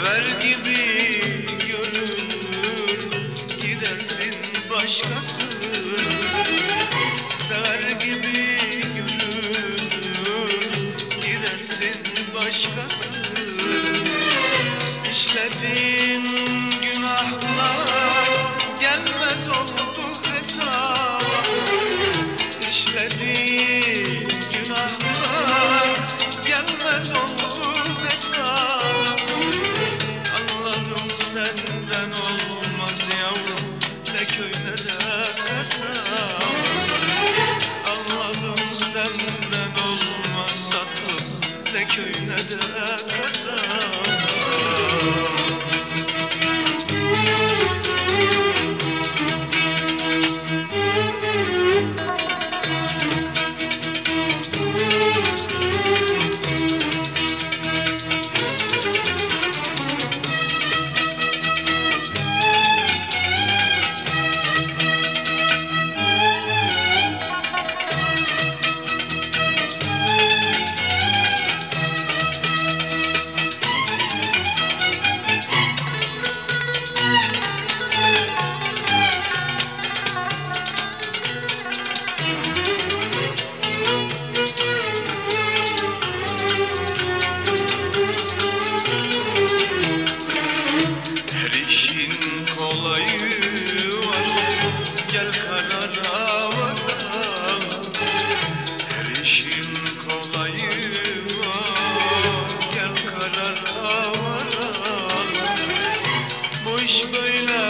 Sever gibi görünür Gidersin başkasını Sever gibi görünür Gidersin başkasını İşledim söylerim böyle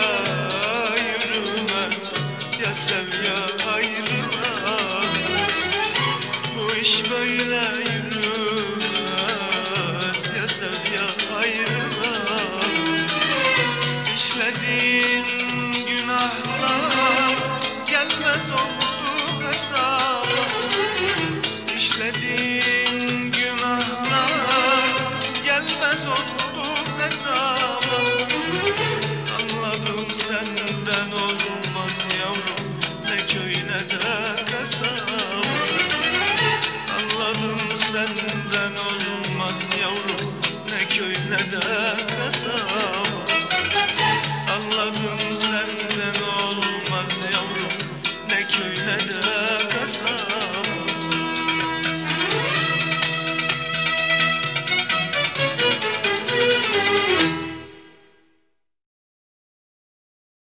yürümez Ya sev ya ayrı.